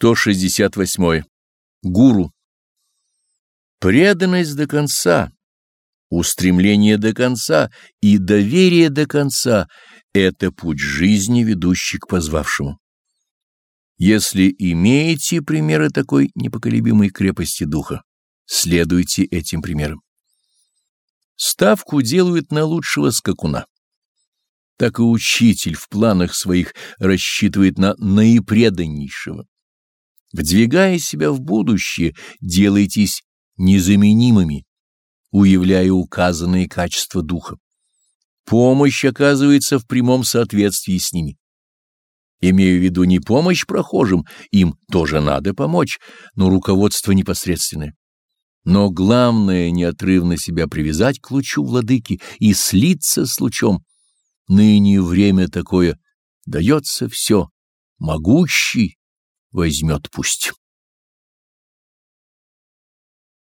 168. Гуру. Преданность до конца, устремление до конца и доверие до конца — это путь жизни, ведущий к позвавшему. Если имеете примеры такой непоколебимой крепости духа, следуйте этим примерам. Ставку делают на лучшего скакуна. Так и учитель в планах своих рассчитывает на наипреданнейшего. Вдвигая себя в будущее, делайтесь незаменимыми, уявляя указанные качества духа. Помощь оказывается в прямом соответствии с ними. Имею в виду не помощь прохожим, им тоже надо помочь, но руководство непосредственное. Но главное неотрывно себя привязать к лучу владыки и слиться с лучом. Ныне время такое, дается все, могущий возьмет пусть.